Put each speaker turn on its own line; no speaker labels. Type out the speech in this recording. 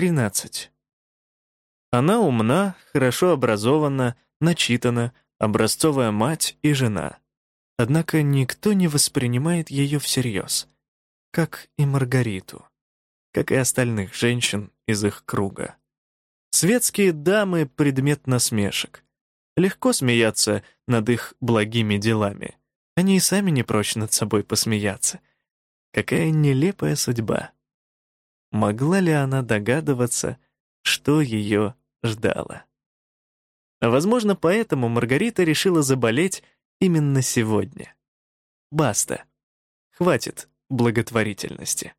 13. Она умна, хорошо образована, начитана, образцовая мать и жена. Однако никто не воспринимает ее всерьез, как и Маргариту, как и остальных женщин из их круга. Светские дамы — предмет насмешек. Легко смеяться над их благими делами. Они и сами не прочь над собой посмеяться. Какая нелепая судьба. Могла ли она догадываться, что ее ждало? Возможно, поэтому Маргарита решила заболеть именно сегодня. Баста. Хватит благотворительности.